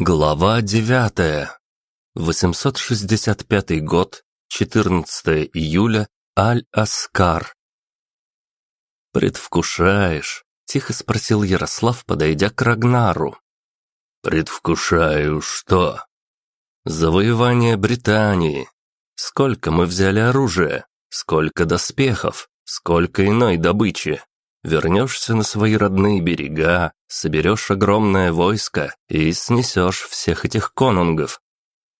Глава девятая. 865 год, 14 июля, Аль-Аскар. «Предвкушаешь?» — тихо спросил Ярослав, подойдя к Рагнару. «Предвкушаю что?» «Завоевание Британии. Сколько мы взяли оружия, сколько доспехов, сколько иной добычи. Вернешься на свои родные берега, соберешь огромное войско и снесешь всех этих конунгов.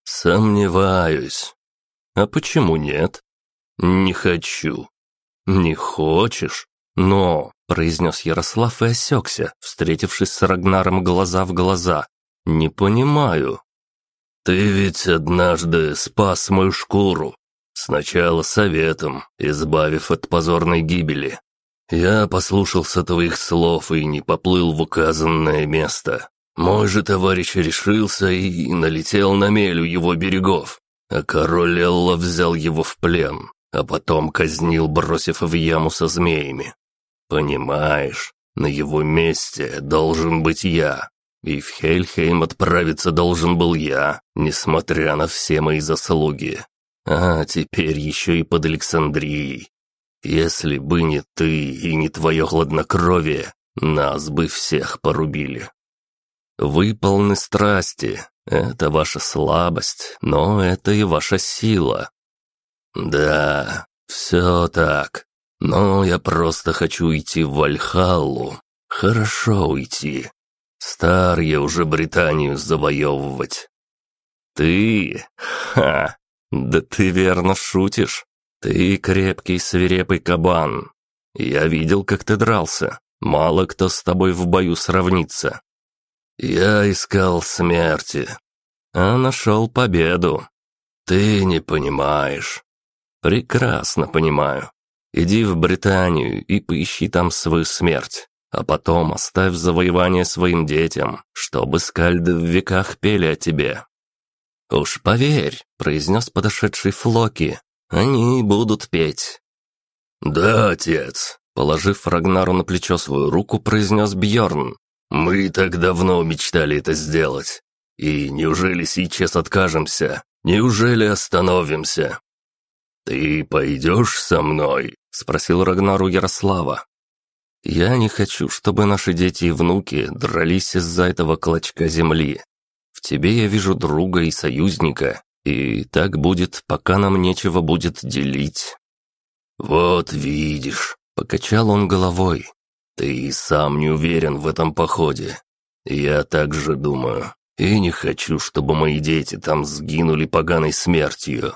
Сомневаюсь. А почему нет? Не хочу. Не хочешь? Но, произнес Ярослав и осекся, встретившись с Рагнаром глаза в глаза. Не понимаю. Ты ведь однажды спас мою шкуру. Сначала советом, избавив от позорной гибели, я послушался твоих слов и не поплыл в указанное место. Мой же товарищ решился и налетел на мелю его берегов, а король Элла взял его в плен, а потом казнил, бросив в яму со змеями. Понимаешь, на его месте должен быть я, и в Хельхейм отправиться должен был я, несмотря на все мои заслуги. А теперь еще и под Александрией. Если бы не ты и не твое хладнокровие, нас бы всех порубили. Вы полны страсти, это ваша слабость, но это и ваша сила. Да, все так, но я просто хочу уйти в Вальхаллу. Хорошо уйти. Стар я уже Британию завоевывать. Ты? Ха! Да ты верно шутишь. «Ты крепкий свирепый кабан. Я видел, как ты дрался. Мало кто с тобой в бою сравнится. Я искал смерти, а нашел победу. Ты не понимаешь». «Прекрасно понимаю. Иди в Британию и поищи там свою смерть, а потом оставь завоевание своим детям, чтобы скальды в веках пели о тебе». «Уж поверь», — произнес подошедший Флоки, они будут петь». «Да, отец», — положив Рагнару на плечо свою руку, произнес Бьорн. «Мы так давно мечтали это сделать. И неужели сейчас откажемся? Неужели остановимся?» «Ты пойдешь со мной?» — спросил Рагнару Ярослава. «Я не хочу, чтобы наши дети и внуки дрались из-за этого клочка земли. В тебе я вижу друга и союзника, и так будет, пока нам нечего будет делить». «Вот видишь», — покачал он головой, — «ты и сам не уверен в этом походе. Я так же думаю, и не хочу, чтобы мои дети там сгинули поганой смертью.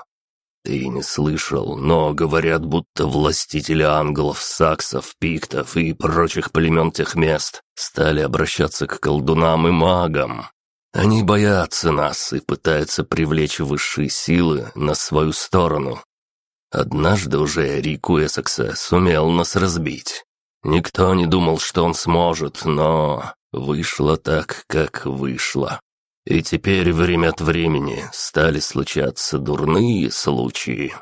Ты не слышал, но говорят, будто властители ангелов, саксов, пиктов и прочих племен тех мест стали обращаться к колдунам и магам. Они боятся нас и пытаются привлечь высшие силы на свою сторону. Однажды уже Рику Эссекса сумел нас разбить. Никто не думал, что он сможет, но вышло так, как вышло. И теперь время от времени стали случаться дурные случаи.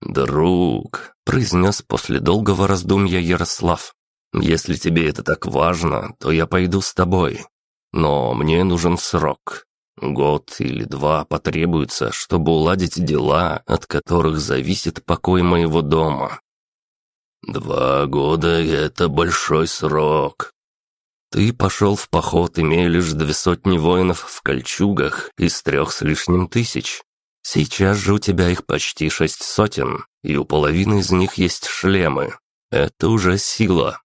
«Друг», — произнес после долгого раздумья Ярослав, — «если тебе это так важно, то я пойду с тобой. Но мне нужен срок. Год или два потребуется, чтобы уладить дела, от которых зависит покой моего дома. Два года — это большой срок. Ты пошел в поход, имея лишь две сотни воинов в кольчугах из трех с лишним тысяч. Сейчас же у тебя их почти шесть сотен, и у половины из них есть шлемы. Это уже сила.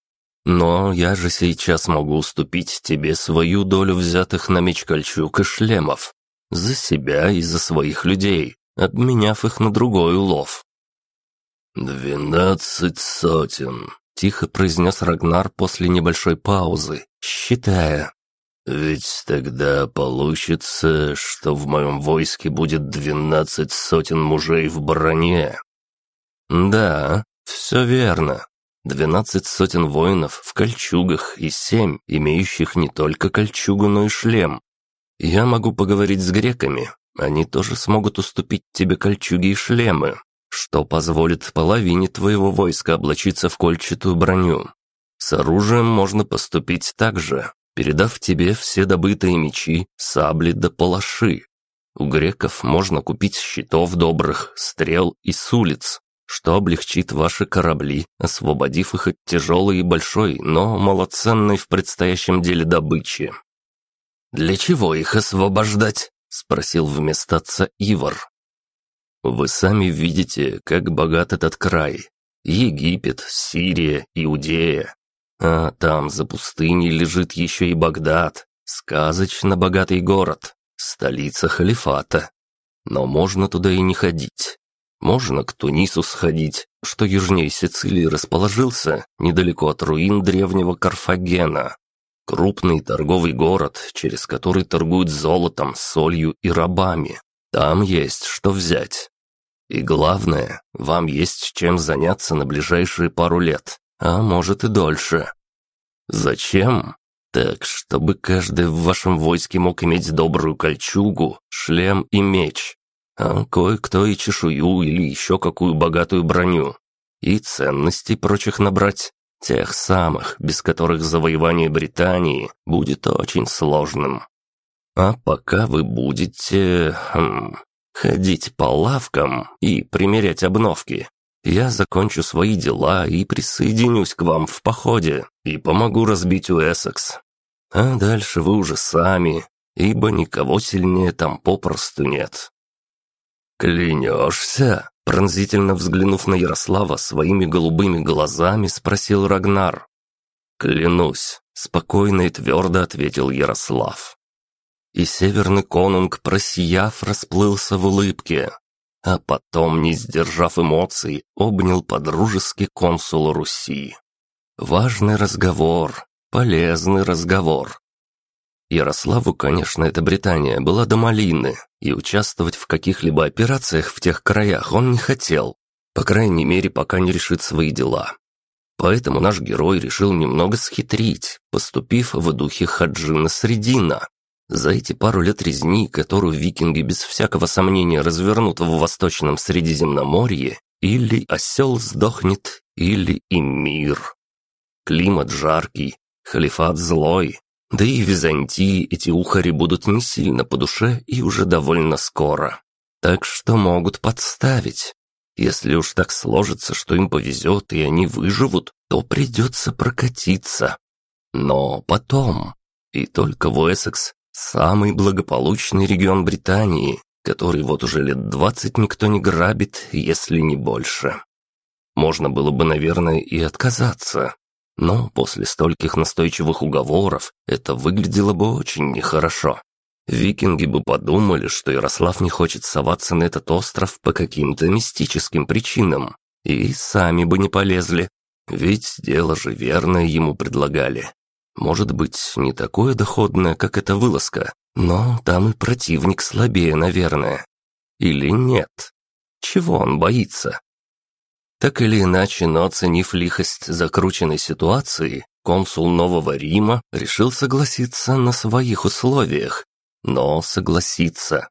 Но я же сейчас могу уступить тебе свою долю взятых на меч кольчуг и шлемов. За себя и за своих людей, обменяв их на другой улов». «Двенадцать сотен», — тихо произнес Рагнар после небольшой паузы, считая. «Ведь тогда получится, что в моем войске будет двенадцать сотен мужей в броне». «Да, все верно. Двенадцать сотен воинов в кольчугах и семь, имеющих не только кольчугу, но и шлем. Я могу поговорить с греками, они тоже смогут уступить тебе кольчуги и шлемы, что позволит половине твоего войска облачиться в кольчатую броню. С оружием можно поступить так же. передав тебе все добытые мечи, сабли да палаши. У греков можно купить щитов добрых, стрел и с улиц, что облегчит ваши корабли, освободив их от тяжелой и большой, но малоценной в предстоящем деле добычи. «Для чего их освобождать?» — спросил вместо отца Ивар. «Вы сами видите, как богат этот край. Египет, Сирия, Иудея. А там за пустыней лежит еще и Багдад, сказочно богатый город, столица халифата. Но можно туда и не ходить. Можно к Тунису сходить, что южнее Сицилии расположился, недалеко от руин древнего Карфагена. Крупный торговый город, через который торгуют золотом, солью и рабами. Там есть что взять. И главное, вам есть чем заняться на ближайшие пару лет, а может и дольше. Зачем? Так, чтобы каждый в вашем войске мог иметь добрую кольчугу, шлем и меч, а кое-кто и чешую или еще какую богатую броню. И ценностей прочих набрать, тех самых, без которых завоевание Британии будет очень сложным. А пока вы будете... Хм, ходить по лавкам и примерять обновки. Я закончу свои дела и присоединюсь к вам в походе и помогу разбить Уэссекс. А дальше вы уже сами, ибо никого сильнее там попросту нет». «Клянешься?» Пронзительно взглянув на Ярослава своими голубыми глазами, спросил Рагнар. «Клянусь», — спокойно и твердо ответил Ярослав. И северный конунг, просияв, расплылся в улыбке, а потом, не сдержав эмоций, обнял подружески консула Руси. Важный разговор, полезный разговор. Ярославу, конечно, эта Британия была до малины, и участвовать в каких-либо операциях в тех краях он не хотел, по крайней мере, пока не решит свои дела. Поэтому наш герой решил немного схитрить, поступив в духе Хаджина Средина, за эти пару лет резни, которую викинги без всякого сомнения развернут в Восточном Средиземноморье, или осел сдохнет, или и мир. Климат жаркий, халифат злой, да и Византии эти ухари будут не сильно по душе и уже довольно скоро. Так что могут подставить. Если уж так сложится, что им повезет и они выживут, то придется прокатиться. Но потом, и только в Уэссекс Самый благополучный регион Британии, который вот уже лет двадцать никто не грабит, если не больше. Можно было бы, наверное, и отказаться, но после стольких настойчивых уговоров это выглядело бы очень нехорошо. Викинги бы подумали, что Ярослав не хочет соваться на этот остров по каким-то мистическим причинам, и сами бы не полезли, ведь дело же верное ему предлагали. Может быть, не такое доходное, как эта вылазка, но там и противник слабее, наверное. Или нет? Чего он боится? Так или иначе, но оценив лихость закрученной ситуации, консул Нового Рима решил согласиться на своих условиях. Но согласиться.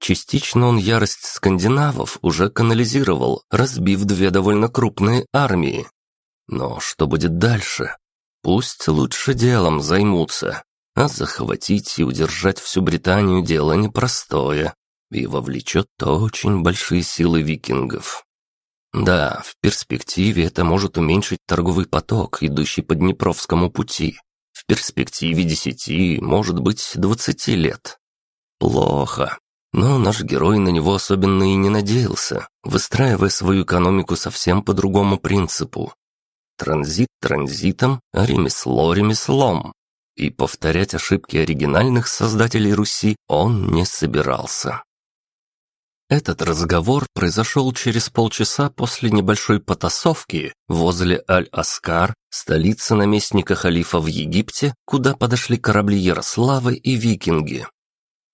Частично он ярость скандинавов уже канализировал, разбив две довольно крупные армии. Но что будет дальше? Пусть лучше делом займутся, а захватить и удержать всю Британию дело непростое и вовлечет очень большие силы викингов. Да, в перспективе это может уменьшить торговый поток, идущий по Днепровскому пути. В перспективе десяти, может быть, двадцати лет. Плохо. Но наш герой на него особенно и не надеялся, выстраивая свою экономику совсем по другому принципу. Транзит транзитом, а ремесло ремеслом. И повторять ошибки оригинальных создателей Руси он не собирался. Этот разговор произошел через полчаса после небольшой потасовки возле Аль-Аскар, столицы наместника халифа в Египте, куда подошли корабли Ярославы и викинги.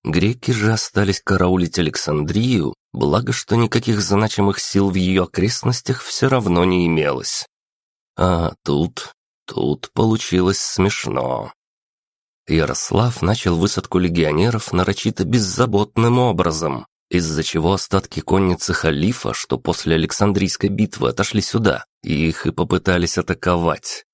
Греки же остались караулить Александрию, благо что никаких значимых сил в ее окрестностях все равно не имелось. А тут... тут получилось смешно. Ярослав начал высадку легионеров нарочито беззаботным образом, из-за чего остатки конницы халифа, что после Александрийской битвы отошли сюда, их и попытались атаковать.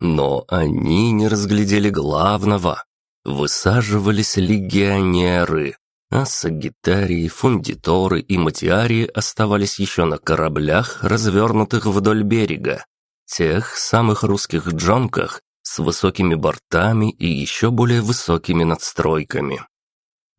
Но они не разглядели главного. Высаживались легионеры, а сагитарии, фундиторы и матиарии оставались еще на кораблях, развернутых вдоль берега. Тех самых русских джонках с высокими бортами и еще более высокими надстройками.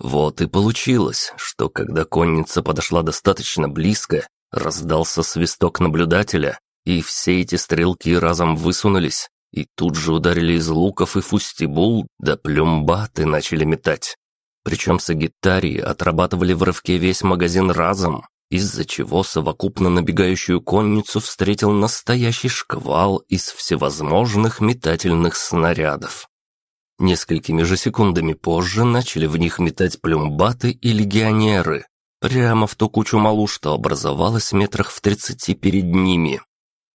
Вот и получилось, что когда конница подошла достаточно близко, раздался свисток наблюдателя, и все эти стрелки разом высунулись, и тут же ударили из луков и фустибул, да плюмбаты начали метать. Причем сагитарии отрабатывали в рывке весь магазин разом, из-за чего совокупно набегающую конницу встретил настоящий шквал из всевозможных метательных снарядов. Несколькими же секундами позже начали в них метать плюмбаты и легионеры, прямо в ту кучу малу, что образовалась метрах в тридцати перед ними.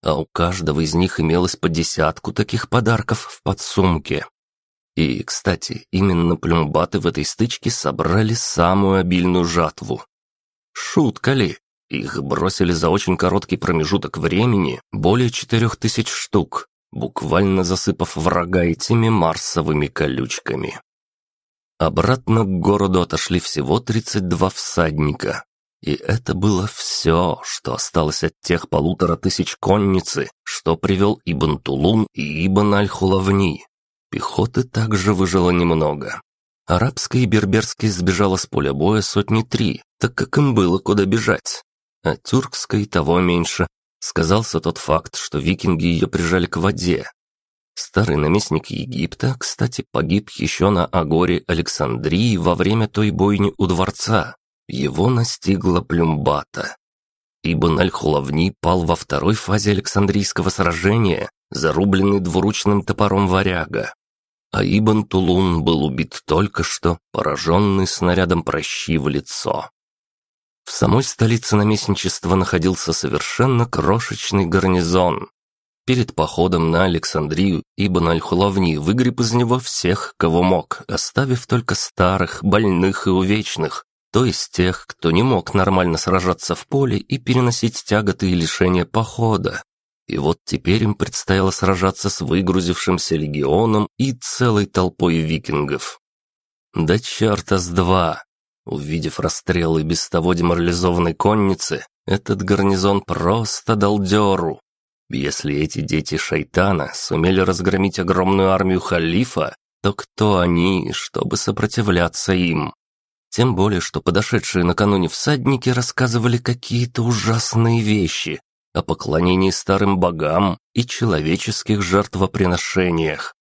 А у каждого из них имелось по десятку таких подарков в подсумке. И, кстати, именно плюмбаты в этой стычке собрали самую обильную жатву. Шутка ли? Их бросили за очень короткий промежуток времени более четырех тысяч штук, буквально засыпав врага этими марсовыми колючками. Обратно к городу отошли всего 32 всадника. И это было все, что осталось от тех полутора тысяч конницы, что привел Ибн Тулун и Ибн Аль-Хулавни. Пехоты также выжило немного. Арабская и берберская сбежала с поля боя сотни три, так как им было куда бежать. А тюркская и того меньше, сказался тот факт, что викинги ее прижали к воде. Старый наместник Египта, кстати, погиб еще на Агоре Александрии во время той бойни у дворца. Его настигла Плюмбата. Ибн Аль-Хулавни пал во второй фазе Александрийского сражения, зарубленный двуручным топором варяга. А Ибн Тулун был убит только что, пораженный снарядом прощи в лицо. В самой столице наместничества находился совершенно крошечный гарнизон. Перед походом на Александрию Ибн Аль-Хулавни выгреб из него всех, кого мог, оставив только старых, больных и увечных, то есть тех, кто не мог нормально сражаться в поле и переносить тяготы и лишения похода. И вот теперь им предстояло сражаться с выгрузившимся легионом и целой толпой викингов. Да черта с два! Увидев расстрелы без того деморализованной конницы, этот гарнизон просто дал дёру. Если эти дети шайтана сумели разгромить огромную армию халифа, то кто они, чтобы сопротивляться им? Тем более, что подошедшие накануне всадники рассказывали какие-то ужасные вещи о поклонении старым богам и человеческих жертвоприношениях.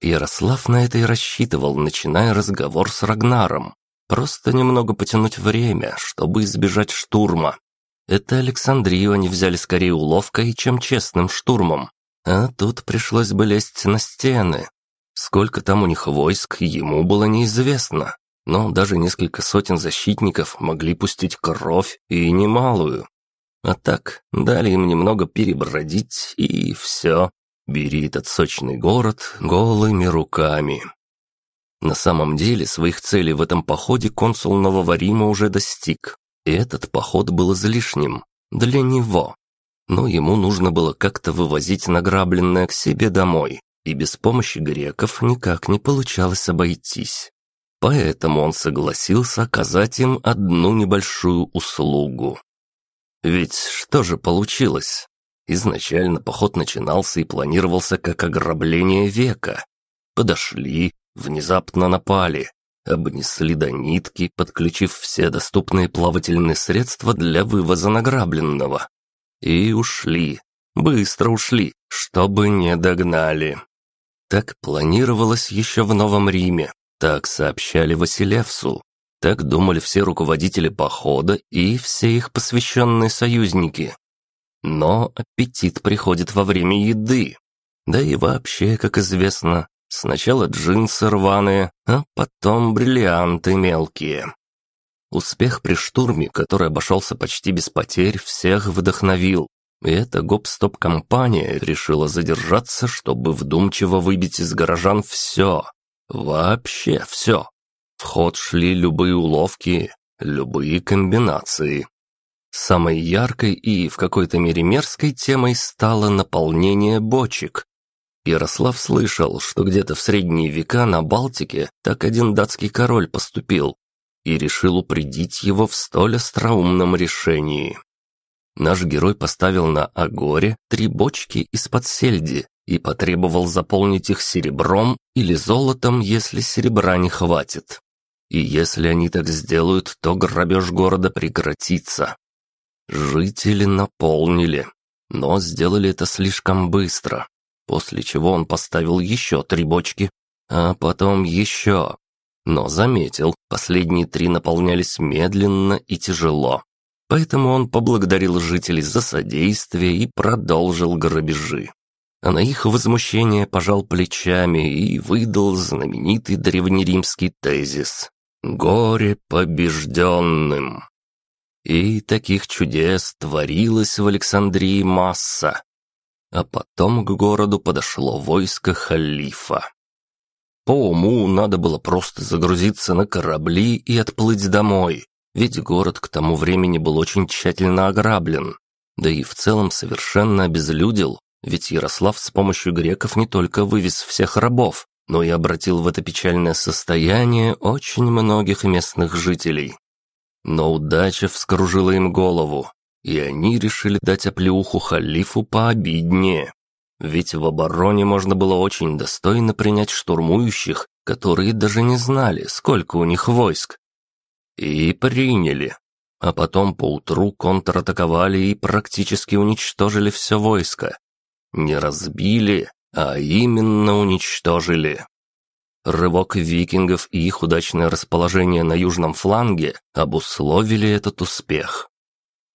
Ярослав на это и рассчитывал, начиная разговор с Рагнаром. Просто немного потянуть время, чтобы избежать штурма. Это Александрию они взяли скорее уловкой, чем честным штурмом. А тут пришлось бы лезть на стены. Сколько там у них войск, ему было неизвестно. Но даже несколько сотен защитников могли пустить кровь и немалую. А так, дали им немного перебродить, и все. Бери этот сочный город голыми руками. На самом деле, своих целей в этом походе консул Нового Рима уже достиг. И этот поход был излишним. Для него. Но ему нужно было как-то вывозить награбленное к себе домой. И без помощи греков никак не получалось обойтись. Поэтому он согласился оказать им одну небольшую услугу. Ведь что же получилось? Изначально поход начинался и планировался как ограбление века. Подошли, внезапно напали, обнесли до нитки, подключив все доступные плавательные средства для вывоза награбленного. И ушли. Быстро ушли, чтобы не догнали. Так планировалось еще в Новом Риме, так сообщали Василевсу, так думали все руководители похода и все их посвященные союзники. Но аппетит приходит во время еды. Да и вообще, как известно, Сначала джинсы рваные, а потом бриллианты мелкие. Успех при штурме, который обошелся почти без потерь, всех вдохновил. И эта гоп-стоп-компания решила задержаться, чтобы вдумчиво выбить из горожан все. Вообще все. В ход шли любые уловки, любые комбинации. Самой яркой и в какой-то мере мерзкой темой стало наполнение бочек, Ярослав слышал, что где-то в средние века на Балтике так один датский король поступил и решил упредить его в столь остроумном решении. Наш герой поставил на Агоре три бочки из-под сельди и потребовал заполнить их серебром или золотом, если серебра не хватит. И если они так сделают, то грабеж города прекратится. Жители наполнили, но сделали это слишком быстро после чего он поставил еще три бочки, а потом еще. Но заметил, последние три наполнялись медленно и тяжело. Поэтому он поблагодарил жителей за содействие и продолжил грабежи. А на их возмущение пожал плечами и выдал знаменитый древнеримский тезис «Горе побежденным». И таких чудес творилось в Александрии масса, а потом к городу подошло войско халифа. По уму надо было просто загрузиться на корабли и отплыть домой, ведь город к тому времени был очень тщательно ограблен, да и в целом совершенно обезлюдил, ведь Ярослав с помощью греков не только вывез всех рабов, но и обратил в это печальное состояние очень многих местных жителей. Но удача вскружила им голову, и они решили дать оплеуху халифу пообиднее. Ведь в обороне можно было очень достойно принять штурмующих, которые даже не знали, сколько у них войск. И приняли. А потом поутру контратаковали и практически уничтожили все войско. Не разбили, а именно уничтожили. Рывок викингов и их удачное расположение на южном фланге обусловили этот успех.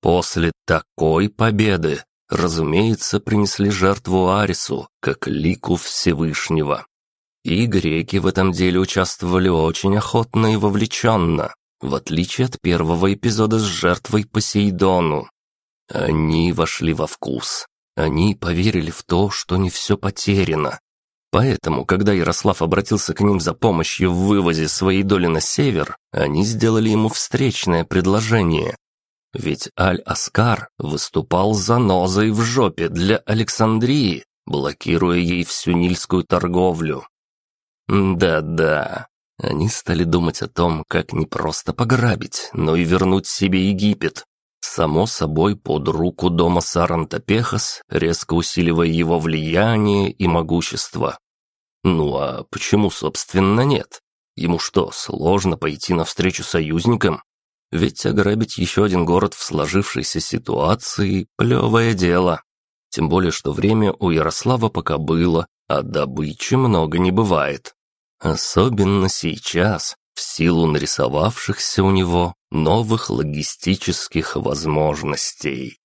После такой победы, разумеется, принесли жертву Арису, как лику Всевышнего. И греки в этом деле участвовали очень охотно и вовлеченно, в отличие от первого эпизода с жертвой Посейдону. Они вошли во вкус. Они поверили в то, что не все потеряно. Поэтому, когда Ярослав обратился к ним за помощью в вывозе своей доли на север, они сделали ему встречное предложение ведь Аль-Аскар выступал занозой в жопе для Александрии, блокируя ей всю нильскую торговлю. Да-да, они стали думать о том, как не просто пограбить, но и вернуть себе Египет. Само собой, под руку дома Сарантопехас, резко усиливая его влияние и могущество. Ну а почему, собственно, нет? Ему что, сложно пойти навстречу союзникам? Ведь ограбить еще один город в сложившейся ситуации – плевое дело. Тем более, что время у Ярослава пока было, а добычи много не бывает. Особенно сейчас, в силу нарисовавшихся у него новых логистических возможностей.